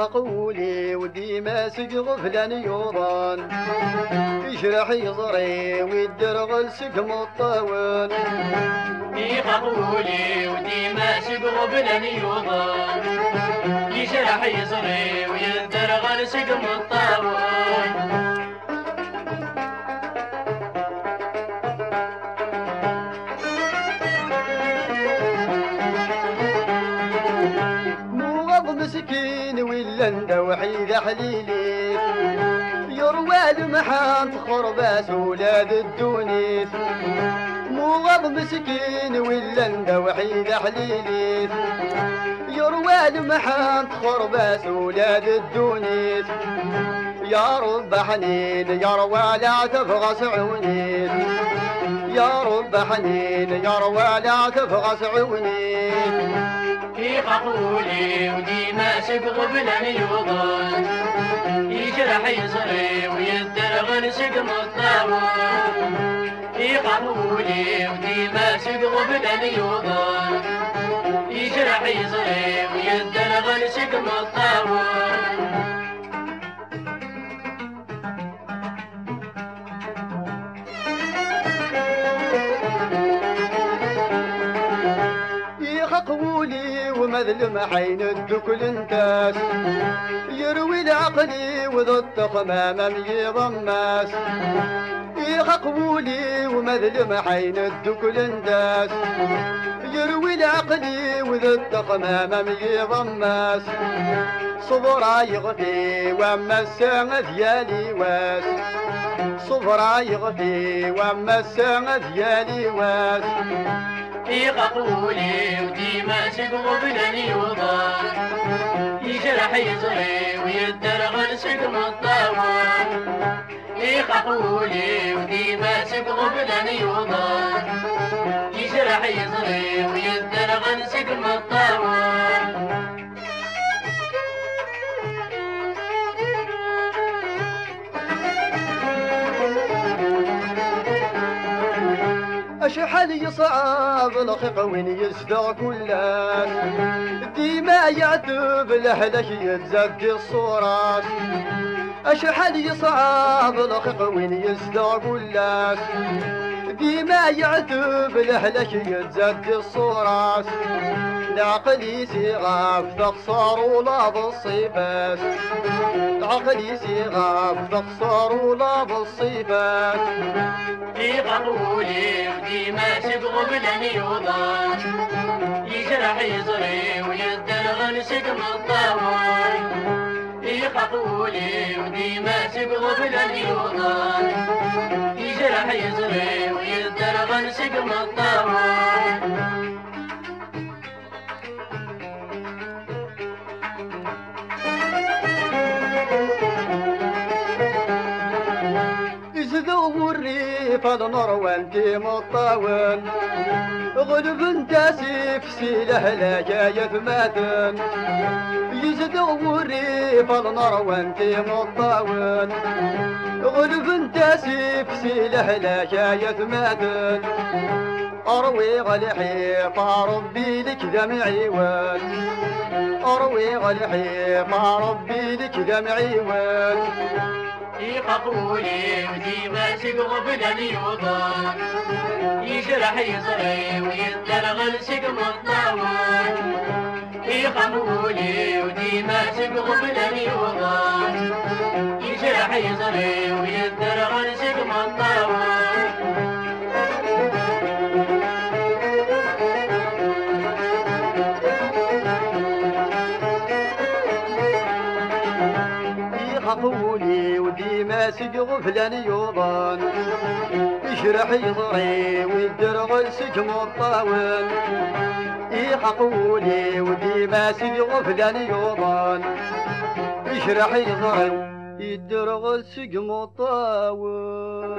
قولي ودي ماسك غفلان يوضان. يشرح يضري ويدرغل سقم الطاول في قبولي ودي ماشي قبل يوضان. يشرح يصري ويدرغل سقم الطاول مسكين ولا انت وحيد حليلي؟ يروى المحان خرباس ولاد الدونيس. مو غض مسكين ولا انت وحيد حليلي؟ يروى المحان خرباس ولاد الدونيس. يا رب حنين يروى لا تبغى سعوني يا رب حنين يروى لا تبغى سعوني في قبولي ودي ماشي قبل يوضان يشرح يصري ويدرغل سقم الطاول في قبولي ودي ماشي قبل يوضان يشرح يصري ويدرغل سقم الطاول ومذلم عين الدكل انتاس. يروي العقلي وذا التخمام يضماس يخقولي ومذلم عين الدكل انتاس. يروي العقلي وذا التخمام يضماس صبرا يغفي وما الساعة ديالي واس. صبرا يغفي وما الساعة ديالي واس. في قبولي ودي ماشي قبل يوضان يجرح يصري ويدرغل سقم الطاول في قبولي ودي ماشي قبل يوضان يجرح يصري ويدرغل سقم الطاول أشحال يصعب الخق وين يصدع كلاس ديما يعتب لحلك يتزكي الصورات. أشحال يصعب الخق وين يصدع كلاس ديما يعتب لحلك يتزكي الصورات العقل يسيغاف تخسر ولا بالصفات العقل يسيغاف تخسر ولا بالصفات في قبولي ودي ماشي قبل يوضان يجرح يصري ويدرغل سقم الطاول في قبولي ودي ماشي قبل يوضان يجرح يصري ويدرغل سقم الريف النار وانتي مطاول غلب انت سيف سيله لا جاية ماتن يزذو الريف النار وانتي مطاول غلب انت سيف سيله لا جاية ماتن أروي غلحيط ربي لك دمعي وان أروي غلحيط ربي لك دمعي وان في قبولي ودي ماشي قبل يجرح يصري ويدرغل سقم الطاول في قبولي ودي ماشي قبل يوضان يجرح يصري ويدرغل سقم الطاول ماسك غفلان يوضان. يشرح يضري ويدرغل سجم الطاول يحقوني ودي ماسك غفلان يوضان. يشرح يضري يدرغل سجم الطاول